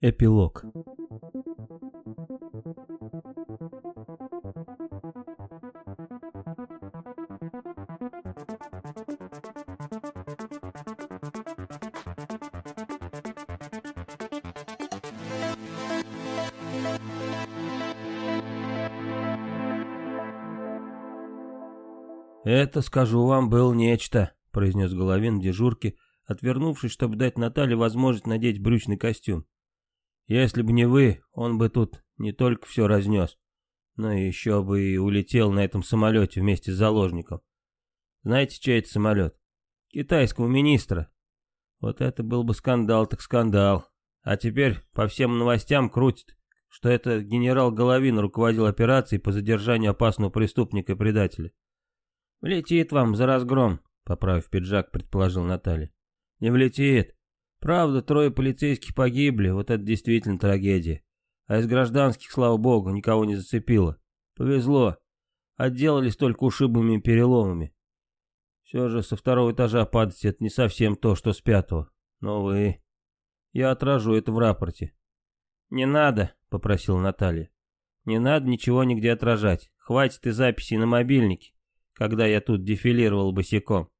Эпилог «Это, скажу вам, был нечто», — произнес Головин дежурке, отвернувшись, чтобы дать Наталье возможность надеть брючный костюм. «Если бы не вы, он бы тут не только все разнес, но еще бы и улетел на этом самолете вместе с заложником. Знаете, чей это самолет? Китайского министра. Вот это был бы скандал так скандал. А теперь по всем новостям крутит, что это генерал Головин руководил операцией по задержанию опасного преступника и предателя. «Влетит вам за разгром», — поправив пиджак, предположил Наталья. «Не влетит. Правда, трое полицейских погибли, вот это действительно трагедия. А из гражданских, слава богу, никого не зацепило. Повезло. Отделались только ушибами и переломами. Все же со второго этажа падать это не совсем то, что с пятого. Но вы... Я отражу это в рапорте. «Не надо», — попросила Наталья. «Не надо ничего нигде отражать. Хватит и записей на мобильнике когда я тут дефилировал босиком.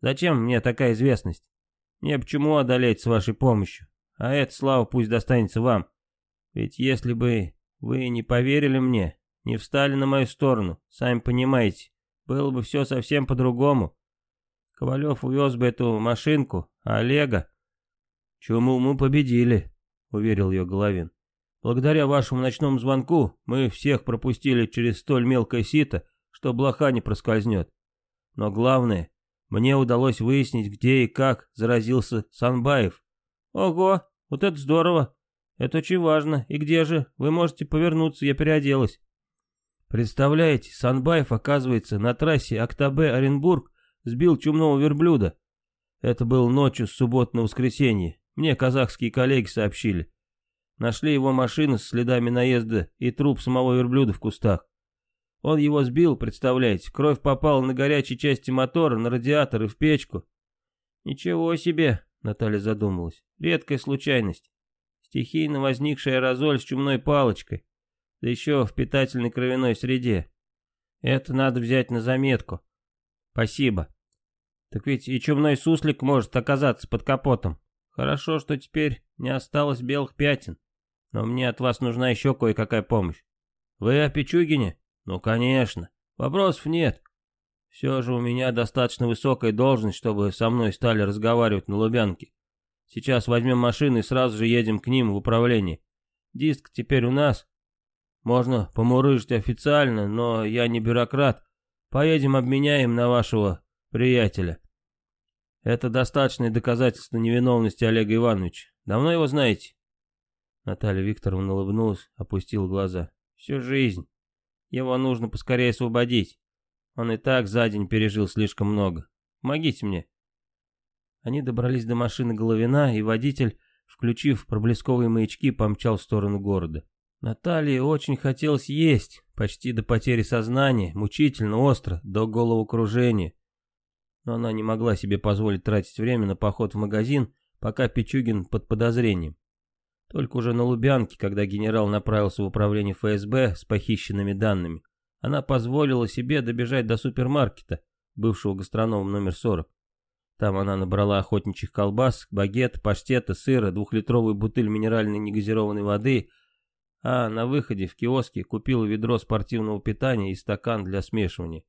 Зачем мне такая известность? Мне почему одолеть с вашей помощью? А эта слава пусть достанется вам. Ведь если бы вы не поверили мне, не встали на мою сторону, сами понимаете, было бы все совсем по-другому. Ковалев увез бы эту машинку, а Олега... Чему мы победили, уверил ее Головин. Благодаря вашему ночному звонку мы всех пропустили через столь мелкое сито, что блоха не проскользнет. Но главное, мне удалось выяснить, где и как заразился Санбаев. Ого, вот это здорово. Это очень важно. И где же? Вы можете повернуться, я переоделась. Представляете, Санбаев, оказывается, на трассе Октабе-Оренбург сбил чумного верблюда. Это было ночью с субботы на воскресенье. Мне казахские коллеги сообщили. Нашли его машину с следами наезда и труп самого верблюда в кустах. Он его сбил, представляете, кровь попала на горячие части мотора, на радиатор и в печку. Ничего себе, Наталья задумалась, редкая случайность. Стихийно возникший аэрозоль с чумной палочкой, да еще в питательной кровяной среде. Это надо взять на заметку. Спасибо. Так ведь и чумной суслик может оказаться под капотом. Хорошо, что теперь не осталось белых пятен. Но мне от вас нужна еще кое-какая помощь. Вы о Пичугине? Ну, конечно. Вопросов нет. Все же у меня достаточно высокая должность, чтобы со мной стали разговаривать на Лубянке. Сейчас возьмем машину и сразу же едем к ним в управление. Диск теперь у нас. Можно помурыжить официально, но я не бюрократ. Поедем обменяем на вашего приятеля. Это достаточное доказательство невиновности Олега Ивановича. Давно его знаете? Наталья Викторовна улыбнулась, опустила глаза. Всю жизнь. Его нужно поскорее освободить. Он и так за день пережил слишком много. Помогите мне. Они добрались до машины Головина, и водитель, включив проблесковые маячки, помчал в сторону города. Наталье очень хотелось есть, почти до потери сознания, мучительно, остро, до головокружения. Но она не могла себе позволить тратить время на поход в магазин, пока Пичугин под подозрением. Только уже на Лубянке, когда генерал направился в управление ФСБ с похищенными данными, она позволила себе добежать до супермаркета, бывшего гастронома номер 40. Там она набрала охотничьих колбас, багет, паштета, сыра, двухлитровую бутыль минеральной негазированной воды, а на выходе в киоске купила ведро спортивного питания и стакан для смешивания.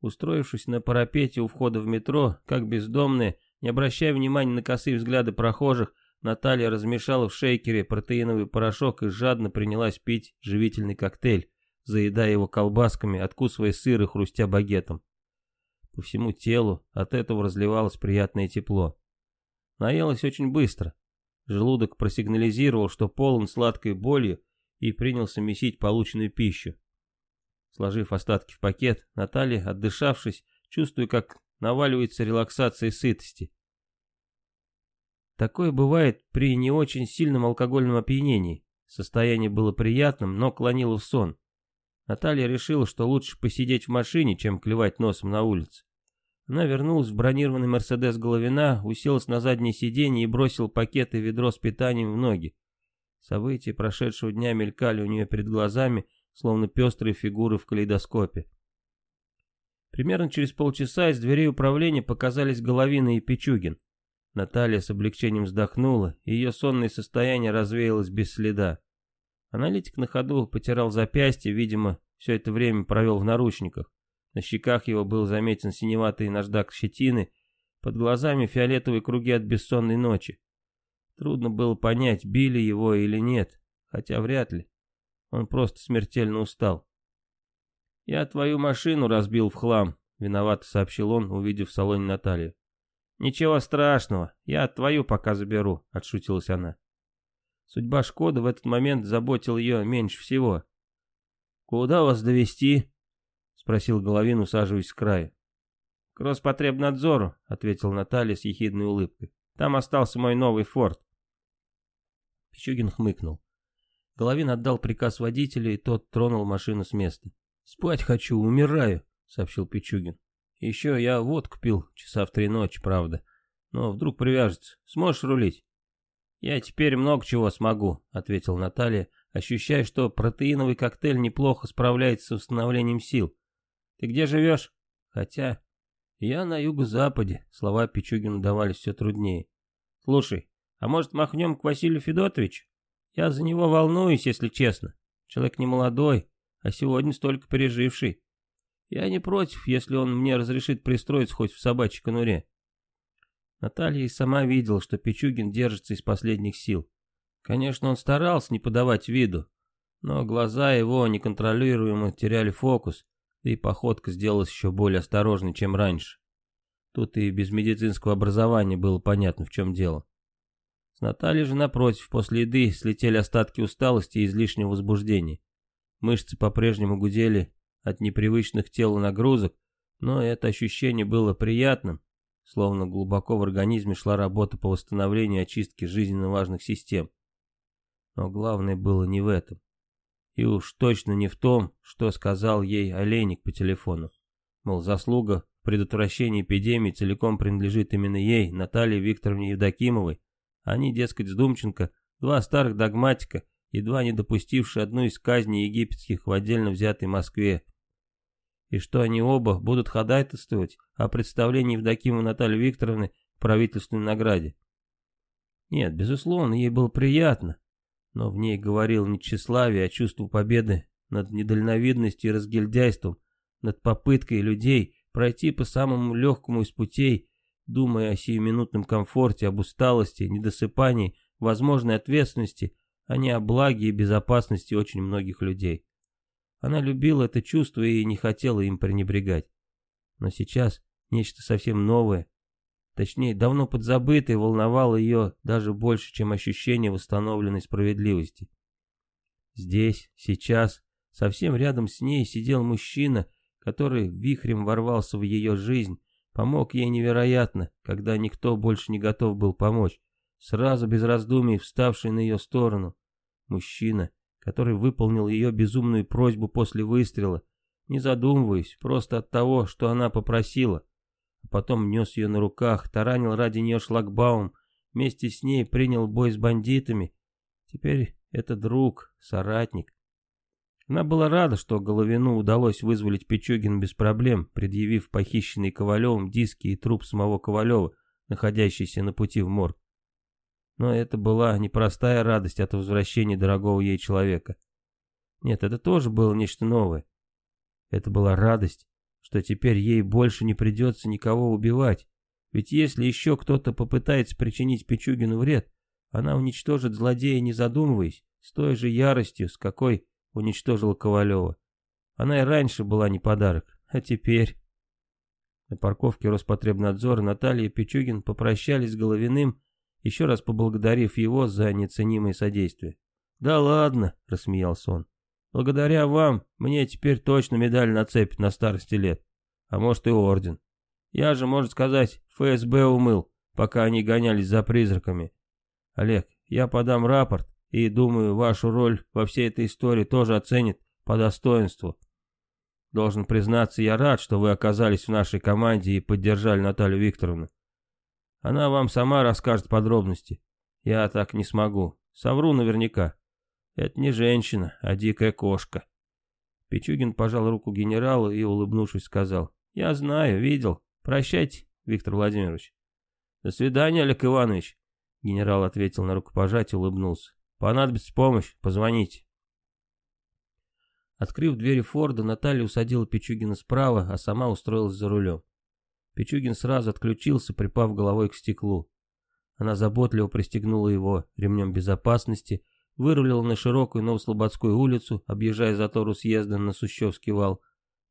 Устроившись на парапете у входа в метро, как бездомная, не обращая внимания на косые взгляды прохожих, Наталья размешала в шейкере протеиновый порошок и жадно принялась пить живительный коктейль, заедая его колбасками, откусывая сыр и хрустя багетом. По всему телу от этого разливалось приятное тепло. Наелась очень быстро. Желудок просигнализировал, что полон сладкой болью, и принялся месить полученную пищу. Сложив остатки в пакет, Наталья, отдышавшись, чувствуя, как наваливается релаксация и сытости. Такое бывает при не очень сильном алкогольном опьянении. Состояние было приятным, но клонило в сон. Наталья решила, что лучше посидеть в машине, чем клевать носом на улице. Она вернулась в бронированный Мерседес Головина, уселась на заднее сиденье и бросила пакет и ведро с питанием в ноги. События прошедшего дня мелькали у нее перед глазами, словно пестрые фигуры в калейдоскопе. Примерно через полчаса из дверей управления показались Головина и Пичугин. Наталья с облегчением вздохнула, и ее сонное состояние развеялось без следа. Аналитик на ходу потирал запястье, видимо, все это время провел в наручниках. На щеках его был заметен синеватый наждак щетины, под глазами фиолетовые круги от бессонной ночи. Трудно было понять, били его или нет, хотя вряд ли. Он просто смертельно устал. «Я твою машину разбил в хлам», — виновато сообщил он, увидев в салоне Наталью. «Ничего страшного, я твою пока заберу», — отшутилась она. Судьба Шкода в этот момент заботила ее меньше всего. «Куда вас довести? спросил Головин, усаживаясь с края. «К Роспотребнадзору», — ответил Наталья с ехидной улыбкой. «Там остался мой новый форт». Пичугин хмыкнул. Головин отдал приказ водителю, и тот тронул машину с места. «Спать хочу, умираю», — сообщил Пичугин. «Еще я водку пил часа в три ночи, правда. Но вдруг привяжется. Сможешь рулить?» «Я теперь много чего смогу», — ответил Наталья, ощущая, что протеиновый коктейль неплохо справляется с восстановлением сил. «Ты где живешь?» «Хотя...» «Я на юго-западе», — слова Пичугину давались все труднее. «Слушай, а может махнем к Василию Федотовичу? Я за него волнуюсь, если честно. Человек не молодой, а сегодня столько переживший. Я не против, если он мне разрешит пристроиться хоть в собачьей конуре. Наталья и сама видела, что Пичугин держится из последних сил. Конечно, он старался не подавать виду, но глаза его неконтролируемо теряли фокус, да и походка сделалась еще более осторожной, чем раньше. Тут и без медицинского образования было понятно, в чем дело. С Натальей же, напротив, после еды слетели остатки усталости и излишнего возбуждения. Мышцы по-прежнему гудели от непривычных телу нагрузок, но это ощущение было приятным, словно глубоко в организме шла работа по восстановлению и очистке жизненно важных систем. Но главное было не в этом. И уж точно не в том, что сказал ей Олейник по телефону. Мол, заслуга в предотвращении эпидемии целиком принадлежит именно ей, Наталье Викторовне Евдокимовой. Они, дескать, с два старых догматика, едва не допустившие одну из казней египетских в отдельно взятой Москве, и что они оба будут ходатайствовать о представлении Евдокимовой Натальи Викторовны к правительственной награде. Нет, безусловно, ей было приятно, но в ней говорил не тщеславие, а чувство победы над недальновидностью и разгильдяйством, над попыткой людей пройти по самому легкому из путей, думая о сиюминутном комфорте, об усталости, недосыпании, возможной ответственности, а не о благе и безопасности очень многих людей. Она любила это чувство и не хотела им пренебрегать. Но сейчас нечто совсем новое, точнее, давно подзабытое, волновало ее даже больше, чем ощущение восстановленной справедливости. Здесь, сейчас, совсем рядом с ней сидел мужчина, который вихрем ворвался в ее жизнь, помог ей невероятно, когда никто больше не готов был помочь, сразу без раздумий вставший на ее сторону. Мужчина, который выполнил ее безумную просьбу после выстрела, не задумываясь, просто от того, что она попросила. А потом нес ее на руках, таранил ради нее шлагбаум, вместе с ней принял бой с бандитами. Теперь это друг, соратник. Она была рада, что Головину удалось вызволить Пичугин без проблем, предъявив похищенный Ковалевым диски и труп самого Ковалева, находящийся на пути в морг. Но это была непростая радость от возвращения дорогого ей человека. Нет, это тоже было нечто новое. Это была радость, что теперь ей больше не придется никого убивать. Ведь если еще кто-то попытается причинить Пичугину вред, она уничтожит злодея, не задумываясь, с той же яростью, с какой уничтожила Ковалева. Она и раньше была не подарок, а теперь... На парковке Роспотребнадзора Наталья и Пичугин попрощались с Головиным еще раз поблагодарив его за неоценимое содействие. «Да ладно», — рассмеялся он. «Благодаря вам мне теперь точно медаль нацепят на старости лет. А может и орден. Я же, можно сказать, ФСБ умыл, пока они гонялись за призраками. Олег, я подам рапорт и, думаю, вашу роль во всей этой истории тоже оценит по достоинству. Должен признаться, я рад, что вы оказались в нашей команде и поддержали Наталью Викторовну. Она вам сама расскажет подробности. Я так не смогу. Совру наверняка. Это не женщина, а дикая кошка. Пичугин пожал руку генералу и, улыбнувшись, сказал. Я знаю, видел. Прощайте, Виктор Владимирович. До свидания, Олег Иванович. Генерал ответил на рукопожатие улыбнулся. Понадобится помощь, позвоните. Открыв двери Форда, Наталья усадила Пичугина справа, а сама устроилась за рулем. Пичугин сразу отключился, припав головой к стеклу. Она заботливо пристегнула его ремнем безопасности, вырулила на широкую Новослободскую улицу, объезжая затору съезда на Сущевский вал,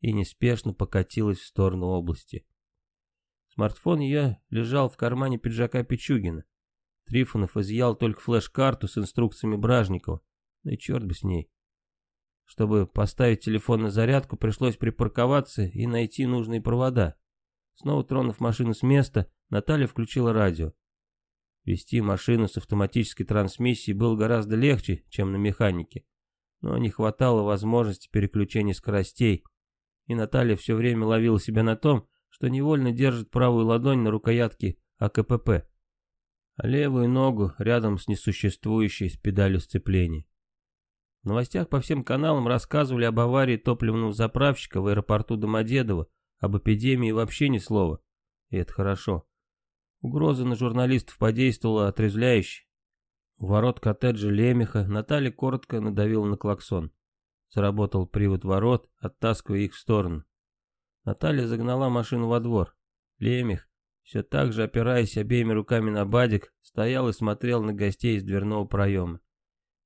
и неспешно покатилась в сторону области. Смартфон ее лежал в кармане пиджака Пичугина. Трифонов изъял только флеш-карту с инструкциями Бражникова. Ну и черт бы с ней. Чтобы поставить телефон на зарядку, пришлось припарковаться и найти нужные провода. Снова тронув машину с места, Наталья включила радио. Вести машину с автоматической трансмиссией было гораздо легче, чем на механике. Но не хватало возможности переключения скоростей, и Наталья все время ловила себя на том, что невольно держит правую ладонь на рукоятке АКПП, а левую ногу рядом с несуществующей с педалью сцепления. В новостях по всем каналам рассказывали об аварии топливного заправщика в аэропорту Домодедово, об эпидемии вообще ни слова. И это хорошо. Угроза на журналистов подействовала отрезвляюще. У ворот коттеджа Лемеха Наталья коротко надавила на клаксон. Заработал привод ворот, оттаскивая их в сторону. Наталья загнала машину во двор. Лемех, все так же опираясь обеими руками на бадик, стоял и смотрел на гостей из дверного проема.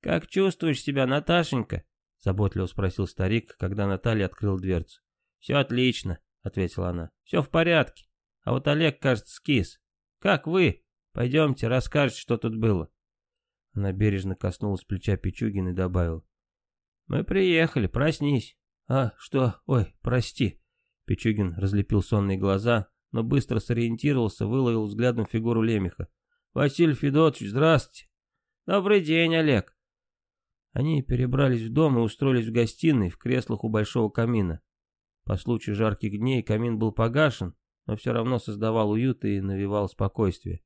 «Как чувствуешь себя, Наташенька?» — заботливо спросил старик, когда Наталья открыл дверцу. «Все отлично», — ответила она. «Все в порядке. А вот Олег, кажется, скис. Как вы? Пойдемте, расскажете, что тут было». Она бережно коснулась плеча Пичугина и добавила. «Мы приехали, проснись». «А, что? Ой, прости». Пичугин разлепил сонные глаза, но быстро сориентировался, выловил взглядом фигуру Лемеха. «Василий Федотович, здравствуйте». «Добрый день, Олег». Они перебрались в дом и устроились в гостиной, в креслах у большого камина. По случаю жарких дней камин был погашен, но все равно создавал уют и навевал спокойствие.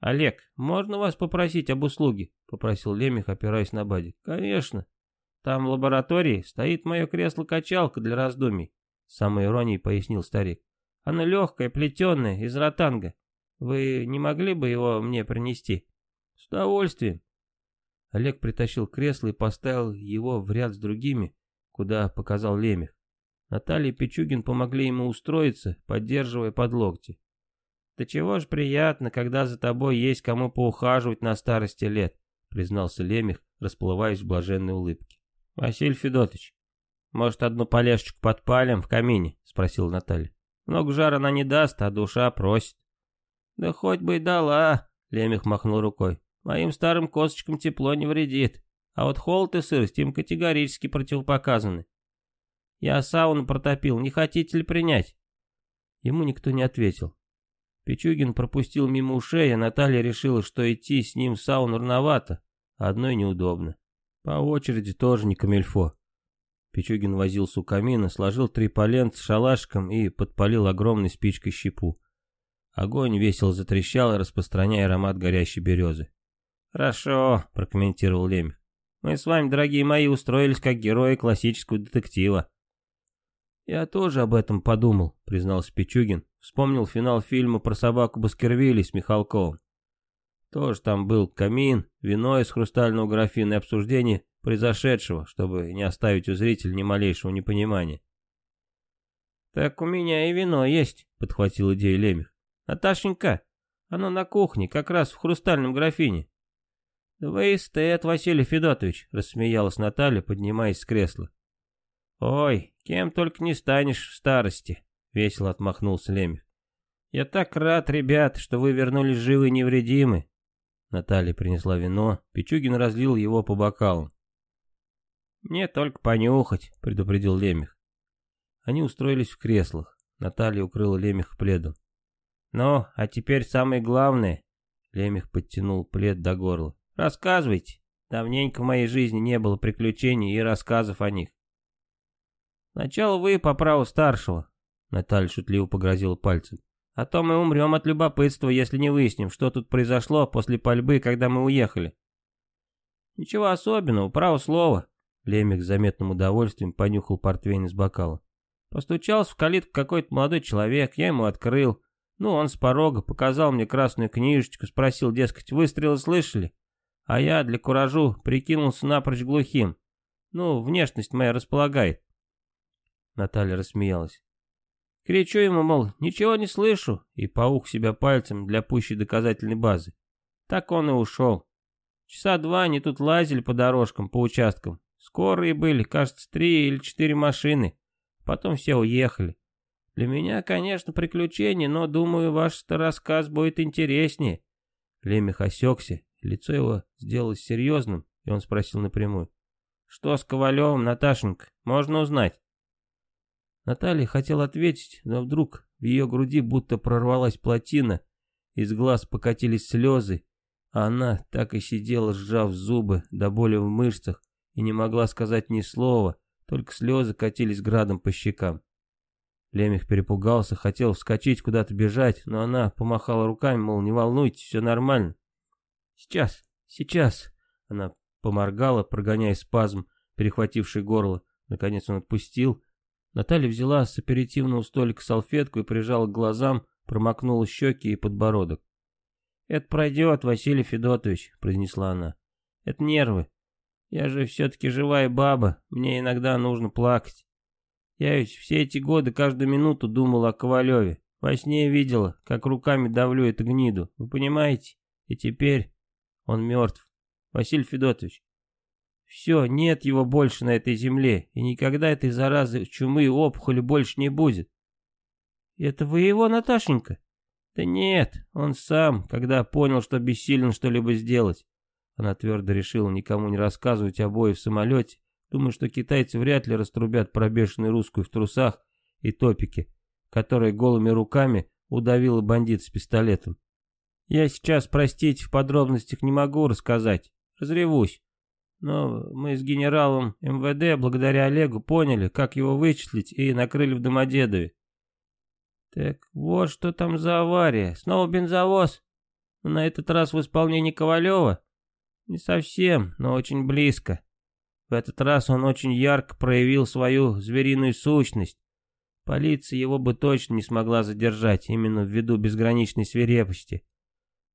«Олег, можно вас попросить об услуге?» — попросил Лемех, опираясь на бадик. «Конечно. Там в лаборатории стоит мое кресло-качалка для раздумий», — с самой иронией пояснил старик. «Оно легкое, плетеное, из ротанга. Вы не могли бы его мне принести?» «С удовольствием». Олег притащил кресло и поставил его в ряд с другими, куда показал Лемех. Наталья и Пичугин помогли ему устроиться, поддерживая под локти. «Да чего ж приятно, когда за тобой есть кому поухаживать на старости лет», признался Лемех, расплываясь в блаженной улыбке. «Василий Федотович, может, одну полежечку подпалим в камине?» спросила Наталья. «Много жара она не даст, а душа просит». «Да хоть бы и дала», Лемех махнул рукой. «Моим старым косточкам тепло не вредит, а вот холод и сырость им категорически противопоказаны. Я сауну протопил, не хотите ли принять?» Ему никто не ответил. Пичугин пропустил мимо ушей, а Наталья решила, что идти с ним в сауну рановато, а одной неудобно. По очереди тоже не камельфо. Пичугин возился у камина, сложил три поленца с шалашиком и подпалил огромной спичкой щепу. Огонь весело затрещал, распространяя аромат горящей березы. «Хорошо», — прокомментировал Лемех. «Мы с вами, дорогие мои, устроились как герои классического детектива. «Я тоже об этом подумал», — признался Пичугин. Вспомнил финал фильма про собаку Баскервилли с Михалковым. Тоже там был камин, вино из хрустального графина и обсуждение произошедшего, чтобы не оставить у зрителя ни малейшего непонимания. «Так у меня и вино есть», — подхватил идею Лемех. «Наташенька, оно на кухне, как раз в хрустальном графине». «Да вы эстет, Василий Федотович», — рассмеялась Наталья, поднимаясь с кресла. «Ой, кем только не станешь в старости», — весело отмахнулся Лемех. «Я так рад, ребят, что вы вернулись живы и невредимы». Наталья принесла вино, Пичугин разлил его по бокалам. «Мне только понюхать», — предупредил Лемех. Они устроились в креслах. Наталья укрыла Лемех пледом. «Ну, а теперь самое главное», — Лемех подтянул плед до горла. «Рассказывайте. Давненько в моей жизни не было приключений и рассказов о них. Сначала вы по праву старшего, Наталья шутливо погрозила пальцем. А то мы умрем от любопытства, если не выясним, что тут произошло после пальбы, когда мы уехали. Ничего особенного, право слово. Лемик с заметным удовольствием понюхал портвейн из бокала. Постучался в калитку какой-то молодой человек, я ему открыл. Ну, он с порога показал мне красную книжечку, спросил, дескать, выстрелы слышали? А я для куражу прикинулся напрочь глухим. Ну, внешность моя располагает. Наталья рассмеялась. Кричу ему, мол, ничего не слышу, и паух себя пальцем для пущей доказательной базы. Так он и ушел. Часа два они тут лазили по дорожкам, по участкам. Скорые были, кажется, три или четыре машины. Потом все уехали. Для меня, конечно, приключение, но, думаю, ваш рассказ будет интереснее. Лемех осекся, лицо его сделалось серьезным, и он спросил напрямую. «Что с Ковалевым, Наташенька, можно узнать?» Наталья хотела ответить, но вдруг в ее груди будто прорвалась плотина, из глаз покатились слезы, а она так и сидела, сжав зубы до боли в мышцах, и не могла сказать ни слова, только слезы катились градом по щекам. Лемех перепугался, хотел вскочить, куда-то бежать, но она помахала руками, мол, не волнуйтесь, все нормально. «Сейчас, сейчас!» Она поморгала, прогоняя спазм, перехвативший горло. Наконец он отпустил. Наталья взяла с аперитивного столика салфетку и прижала к глазам, промокнула щеки и подбородок. «Это пройдет, Василий Федотович», — произнесла она. «Это нервы. Я же все-таки живая баба, мне иногда нужно плакать. Я ведь все эти годы каждую минуту думал о Ковалеве. Во сне видела, как руками давлю эту гниду, вы понимаете? И теперь он мертв. Василий Федотович. Все, нет его больше на этой земле, и никогда этой заразы чумы и опухоли больше не будет. Это вы его, Наташенька? Да нет, он сам, когда понял, что бессилен что-либо сделать. Она твердо решила никому не рассказывать о бое в самолете, думая, что китайцы вряд ли раструбят пробешенную русскую в трусах и топике, которая голыми руками удавила бандит с пистолетом. Я сейчас, простите, в подробностях не могу рассказать, разревусь. Но мы с генералом МВД, благодаря Олегу, поняли, как его вычислить и накрыли в Домодедове. Так вот что там за авария. Снова бензовоз. Но на этот раз в исполнении Ковалева. Не совсем, но очень близко. В этот раз он очень ярко проявил свою звериную сущность. Полиция его бы точно не смогла задержать, именно ввиду безграничной свирепости.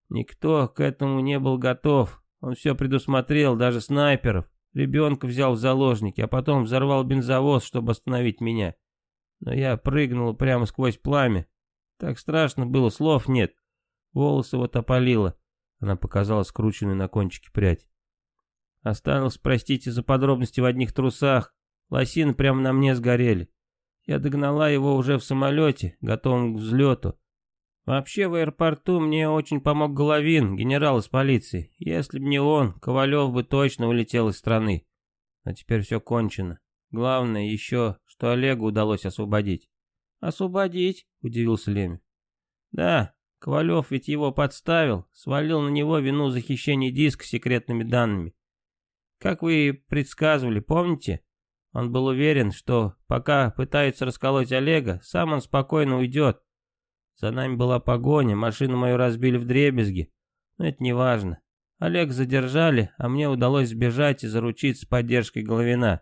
Никто к этому не был готов. Он все предусмотрел, даже снайперов. Ребенка взял в заложники, а потом взорвал бензовоз, чтобы остановить меня. Но я прыгнул прямо сквозь пламя. Так страшно было, слов нет. Волосы вот опалило. Она показала скрученную на кончике прядь. Осталось, простите за подробности, в одних трусах. Лосины прямо на мне сгорели. Я догнала его уже в самолете, готовом к взлету. Вообще в аэропорту мне очень помог Головин, генерал из полиции. Если б не он, Ковалев бы точно улетел из страны. А теперь все кончено. Главное еще, что Олегу удалось освободить. «Освободить?» — удивился Леми. «Да, Ковалев ведь его подставил, свалил на него вину за хищение диска секретными данными. Как вы предсказывали, помните? Он был уверен, что пока пытаются расколоть Олега, сам он спокойно уйдет. За нами была погоня, машину мою разбили в дребезги. Но это не важно. Олег задержали, а мне удалось сбежать и заручиться поддержкой Головина.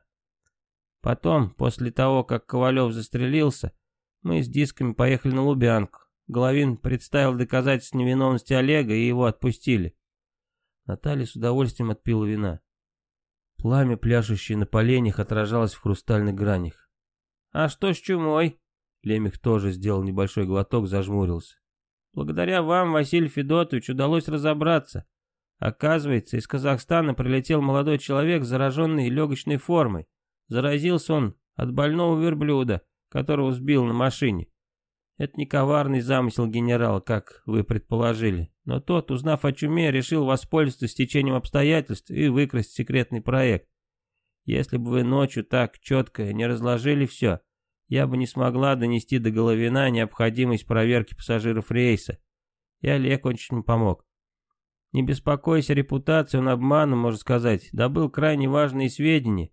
Потом, после того, как Ковалев застрелился, мы с дисками поехали на Лубянку. Головин представил доказательства невиновности Олега, и его отпустили. Наталья с удовольствием отпила вина. Пламя, пляшущее на поленях, отражалось в хрустальных гранях. «А что с чумой?» Лемех тоже сделал небольшой глоток, зажмурился. «Благодаря вам, Василий Федотович, удалось разобраться. Оказывается, из Казахстана прилетел молодой человек, зараженный легочной формой. Заразился он от больного верблюда, которого сбил на машине. Это не коварный замысел генерала, как вы предположили. Но тот, узнав о чуме, решил воспользоваться стечением обстоятельств и выкрасть секретный проект. Если бы вы ночью так четко не разложили все, я бы не смогла донести до Головина необходимость проверки пассажиров рейса. И Олег очень помог. Не беспокойся репутацию, он обманом, можно сказать, добыл крайне важные сведения.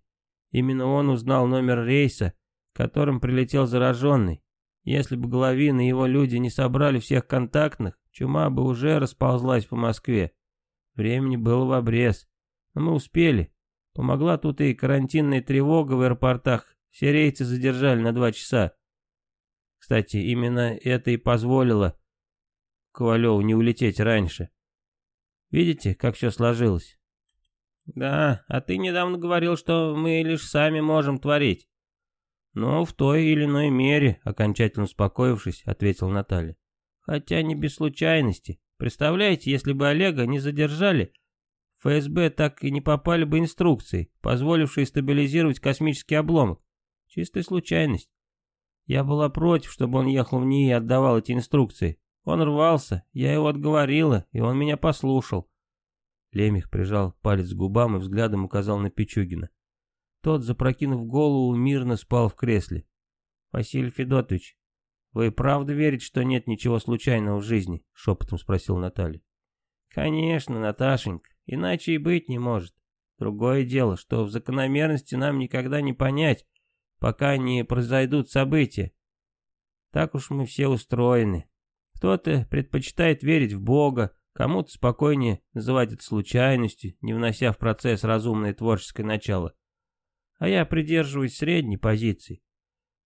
Именно он узнал номер рейса, которым прилетел зараженный. Если бы Головин и его люди не собрали всех контактных, чума бы уже расползлась по Москве. Времени было в обрез. Но мы успели. Помогла тут и карантинная тревога в аэропортах. Все рейсы задержали на два часа. Кстати, именно это и позволило Ковалеву не улететь раньше. Видите, как все сложилось? Да, а ты недавно говорил, что мы лишь сами можем творить. Ну, в той или иной мере, окончательно успокоившись, ответил Наталья. Хотя не без случайности. Представляете, если бы Олега не задержали, ФСБ так и не попали бы инструкции, позволившие стабилизировать космический обломок. Чистая случайность. Я была против, чтобы он ехал в ней и отдавал эти инструкции. Он рвался, я его отговорила, и он меня послушал. Лемех прижал палец к губам и взглядом указал на Пичугина. Тот, запрокинув голову, мирно спал в кресле. «Василий Федотович, вы правда верите, что нет ничего случайного в жизни?» — шепотом спросил Наталья. «Конечно, Наташенька, иначе и быть не может. Другое дело, что в закономерности нам никогда не понять, пока не произойдут события. Так уж мы все устроены. Кто-то предпочитает верить в Бога, кому-то спокойнее называть это случайностью, не внося в процесс разумное творческое начало. А я придерживаюсь средней позиции.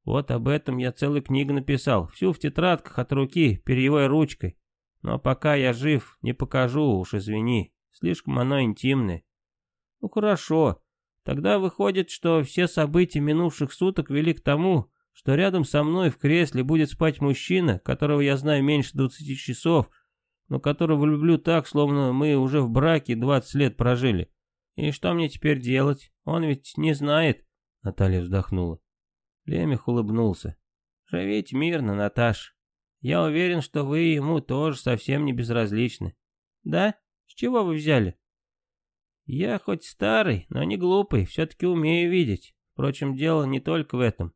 Вот об этом я целую книгу написал, всю в тетрадках от руки, перьевой ручкой. Но пока я жив, не покажу, уж извини, слишком оно интимное. Ну хорошо, тогда выходит, что все события минувших суток вели к тому, что рядом со мной в кресле будет спать мужчина, которого я знаю меньше двадцати часов, но которого люблю так, словно мы уже в браке двадцать лет прожили. И что мне теперь делать? Он ведь не знает. Наталья вздохнула. Лемех улыбнулся. Живите мирно, Наташ. Я уверен, что вы ему тоже совсем не безразличны. Да? С чего вы взяли? Я хоть старый, но не глупый, все-таки умею видеть. Впрочем, дело не только в этом.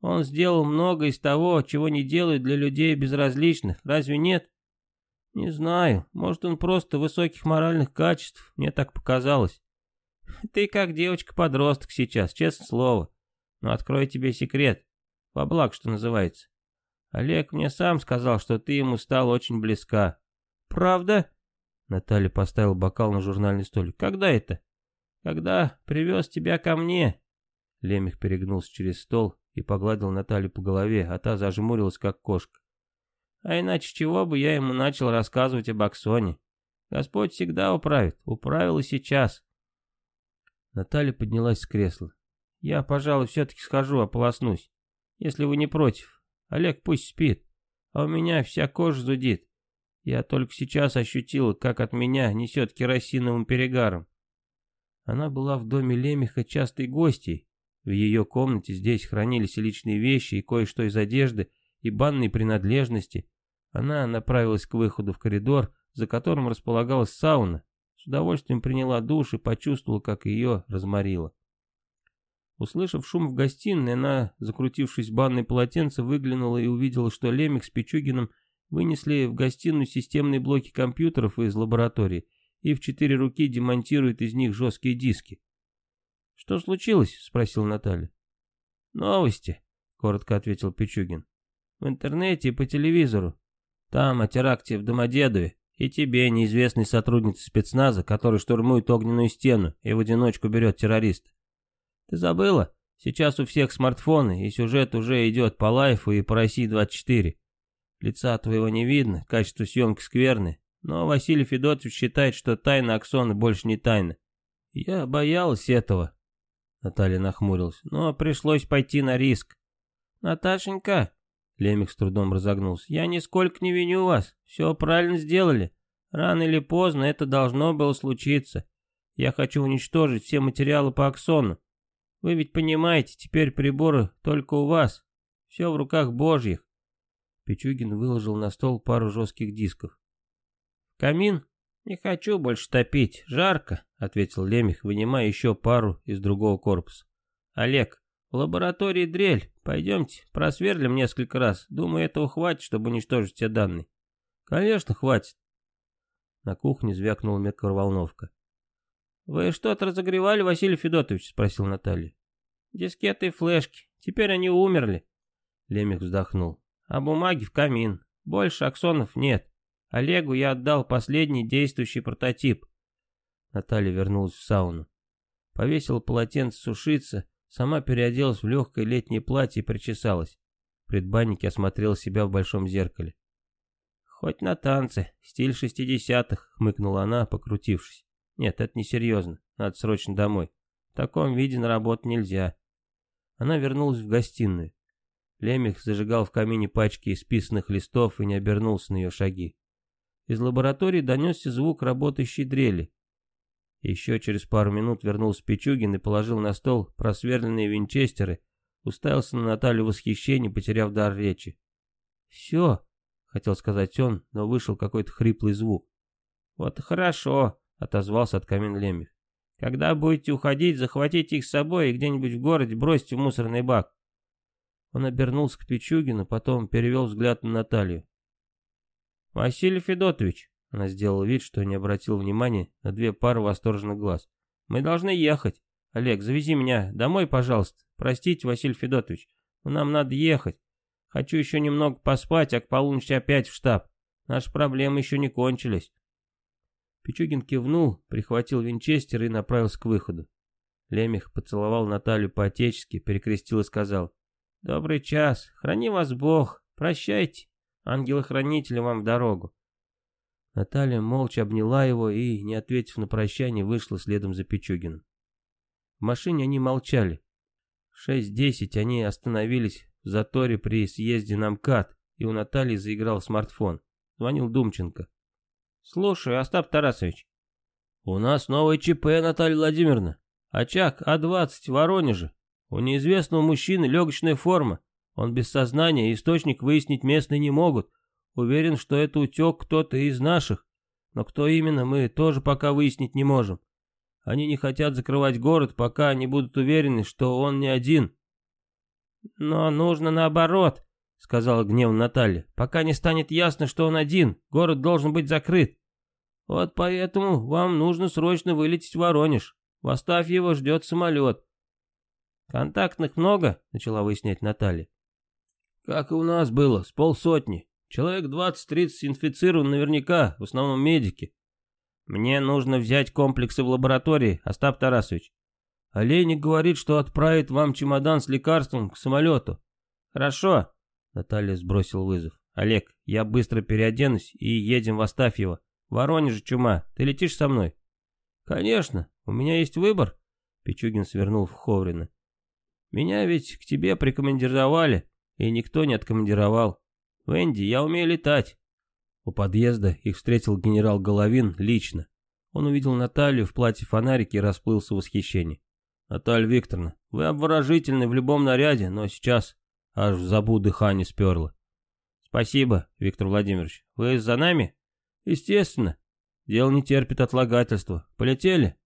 Он сделал много из того, чего не делают для людей безразличных, разве нет? Не знаю, может он просто высоких моральных качеств, мне так показалось. Ты как девочка-подросток сейчас, честное слово. Но открою тебе секрет, во благ, что называется. Олег мне сам сказал, что ты ему стал очень близка. Правда? Наталья поставила бокал на журнальный столик. Когда это? Когда привез тебя ко мне. Лемех перегнулся через стол и погладил Наталью по голове, а та зажмурилась, как кошка. А иначе чего бы я ему начал рассказывать об Аксоне? Господь всегда управит, управил и сейчас. Наталья поднялась с кресла. Я, пожалуй, все-таки схожу, ополоснусь. Если вы не против. Олег пусть спит, а у меня вся кожа зудит. Я только сейчас ощутила, как от меня несет керосиновым перегаром. Она была в доме Лемеха частой гостьей, в ее комнате здесь хранились личные вещи, и кое-что из одежды, и банные принадлежности. Она направилась к выходу в коридор, за которым располагалась сауна. С удовольствием приняла душ и почувствовала, как ее разморило. Услышав шум в гостиной, она, закрутившись в банное полотенце, выглянула и увидела, что Лемик с Пичугиным вынесли в гостиную системные блоки компьютеров из лаборатории и в четыре руки демонтируют из них жесткие диски. «Что случилось?» — спросил Наталья. «Новости», — коротко ответил Пичугин. «В интернете и по телевизору. Там о теракте в Домодедове и тебе, неизвестной сотруднице спецназа, который штурмует огненную стену и в одиночку берет террориста. Ты забыла? Сейчас у всех смартфоны, и сюжет уже идет по лайфу и по России-24. Лица твоего не видно, качество съемки скверное, но Василий Федотович считает, что тайна Аксона больше не тайна. Я боялась этого, Наталья нахмурилась. Но пришлось пойти на риск. Наташенька, Лемик с трудом разогнулся, я нисколько не виню вас. Все правильно сделали. Рано или поздно это должно было случиться. Я хочу уничтожить все материалы по Аксону. Вы ведь понимаете, теперь приборы только у вас. Все в руках божьих. Пичугин выложил на стол пару жестких дисков. Камин «Не хочу больше топить, жарко», — ответил Лемех, вынимая еще пару из другого корпуса. «Олег, в лаборатории дрель, пойдемте, просверлим несколько раз. Думаю, этого хватит, чтобы уничтожить все данные». «Конечно, хватит». На кухне звякнула микроволновка. «Вы что-то разогревали, Василий Федотович?» — спросил Наталья. «Дискеты и флешки. Теперь они умерли». Лемех вздохнул. «А бумаги в камин. Больше аксонов нет. Олегу я отдал последний действующий прототип. Наталья вернулась в сауну. Повесила полотенце сушиться, сама переоделась в легкое летнее платье и причесалась. В предбаннике осмотрела себя в большом зеркале. «Хоть на танцы, стиль шестидесятых», — хмыкнула она, покрутившись. «Нет, это несерьезно, надо срочно домой. В таком виде на работу нельзя». Она вернулась в гостиную. Лемих зажигал в камине пачки исписанных листов и не обернулся на ее шаги. Из лаборатории донесся звук работающей дрели. Еще через пару минут вернулся Пичугин и положил на стол просверленные винчестеры, уставился на Наталью в восхищении, потеряв дар речи. «Все», — хотел сказать он, но вышел какой-то хриплый звук. «Вот хорошо», — отозвался от камин Лемих. «Когда будете уходить, захватите их с собой и где-нибудь в городе бросьте в мусорный бак». Он обернулся к Пичугину, потом перевел взгляд на Наталью. «Василий Федотович», — она сделала вид, что не обратил внимания на две пары восторженных глаз. «Мы должны ехать. Олег, завези меня домой, пожалуйста. Простите, Василий Федотович, но нам надо ехать. Хочу еще немного поспать, а к полуночи опять в штаб. Наши проблемы еще не кончились». Пичугин кивнул, прихватил винчестер и направился к выходу. Лемех поцеловал Наталью по-отечески, перекрестил и сказал. «Добрый час, храни вас Бог, прощайте». Ангелы-хранители вам в дорогу. Наталья молча обняла его и, не ответив на прощание, вышла следом за Пичугиным. В машине они молчали. Шесть десять они остановились в заторе при съезде на МКАД, и у Натальи заиграл смартфон. Звонил Думченко. «Слушай, Остап Тарасович». «У нас новое ЧП, Наталья Владимировна. Очаг А-20 в Воронеже. У неизвестного мужчины легочная форма. Он без сознания, источник выяснить местные не могут. Уверен, что это утек кто-то из наших. Но кто именно, мы тоже пока выяснить не можем. Они не хотят закрывать город, пока они будут уверены, что он не один. Но нужно наоборот, сказала гнев Наталья. Пока не станет ясно, что он один, город должен быть закрыт. Вот поэтому вам нужно срочно вылететь в Воронеж. В его ждет самолет. Контактных много, начала выяснять Наталья. Как и у нас было, с полсотни. Человек 20-30 инфицирован наверняка, в основном медики. Мне нужно взять комплексы в лаборатории, Остап Тарасович. Олейник говорит, что отправит вам чемодан с лекарством к самолету. Хорошо, Наталья сбросил вызов. Олег, я быстро переоденусь и едем в Астафьево. Воронеж чума, ты летишь со мной? Конечно, у меня есть выбор. Пичугин свернул в Ховрино. Меня ведь к тебе прикомандировали и никто не откомандировал. Венди, я умею летать. У подъезда их встретил генерал Головин лично. Он увидел Наталью в платье фонарики и расплылся в восхищении. «Наталья Викторовна, вы обворожительны в любом наряде, но сейчас аж в забу дыхание сперло». «Спасибо, Виктор Владимирович. Вы за нами?» «Естественно. Дело не терпит отлагательства. Полетели?»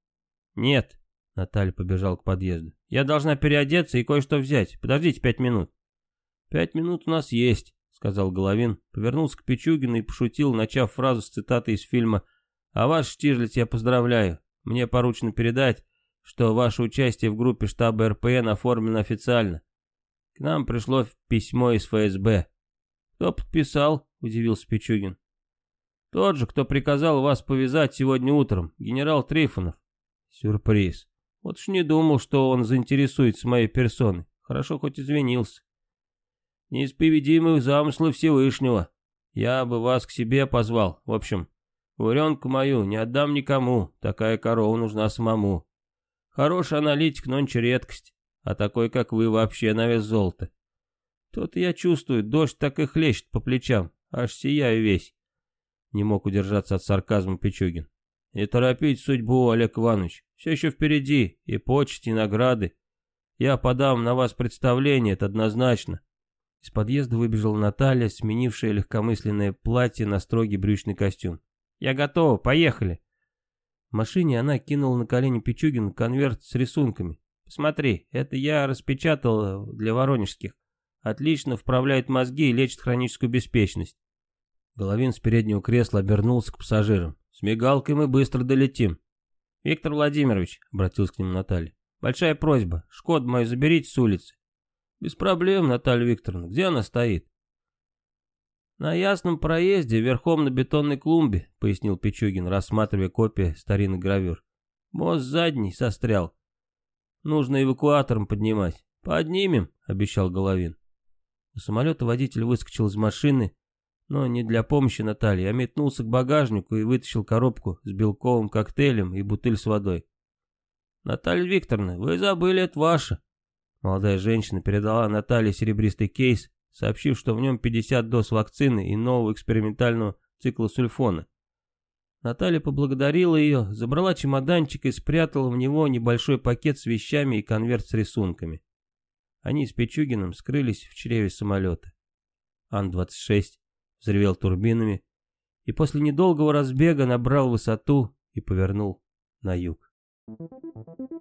«Нет», — Наталья побежал к подъезду. «Я должна переодеться и кое-что взять. Подождите пять минут». «Пять минут у нас есть», — сказал Головин, повернулся к Пичугину и пошутил, начав фразу с цитаты из фильма «А ваш Штирлиц я поздравляю. Мне поручено передать, что ваше участие в группе штаба РПН оформлено официально. К нам пришло письмо из ФСБ». «Кто подписал?» — удивился Пичугин. «Тот же, кто приказал вас повязать сегодня утром, генерал Трифонов». «Сюрприз. Вот ж не думал, что он заинтересуется моей персоной. Хорошо хоть извинился» неисповедимых замыслов Всевышнего. Я бы вас к себе позвал. В общем, уренку мою не отдам никому, такая корова нужна самому. Хороший аналитик, нонче редкость, а такой, как вы, вообще на вес золота. Тут я чувствую, дождь так и хлещет по плечам, аж сияю весь. Не мог удержаться от сарказма Пичугин. Не торопить судьбу, Олег Иванович, все еще впереди, и почести, и награды. Я подам на вас представление, это однозначно. Из подъезда выбежала Наталья, сменившая легкомысленное платье на строгий брючный костюм. «Я готова, поехали!» В машине она кинула на колени Пичугину конверт с рисунками. «Посмотри, это я распечатал для воронежских. Отлично вправляет мозги и лечит хроническую беспечность». Головин с переднего кресла обернулся к пассажирам. «С мигалкой мы быстро долетим». «Виктор Владимирович», — обратился к нему Наталья, — «большая просьба, Шкод мою заберите с улицы. Без проблем, Наталья Викторовна. Где она стоит? На ясном проезде, верхом на бетонной клумбе, пояснил Пичугин, рассматривая копии старинных гравюр. Мост задний сострял. Нужно эвакуатором поднимать. Поднимем, обещал Головин. У самолета водитель выскочил из машины, но не для помощи Наталье, а метнулся к багажнику и вытащил коробку с белковым коктейлем и бутыль с водой. «Наталья Викторовна, вы забыли, это ваше». Молодая женщина передала Наталье серебристый кейс, сообщив, что в нем 50 доз вакцины и нового экспериментального цикла сульфона. Наталья поблагодарила ее, забрала чемоданчик и спрятала в него небольшой пакет с вещами и конверт с рисунками. Они с Пичугиным скрылись в чреве самолета. Ан-26 взревел турбинами и после недолгого разбега набрал высоту и повернул на юг. Thank you.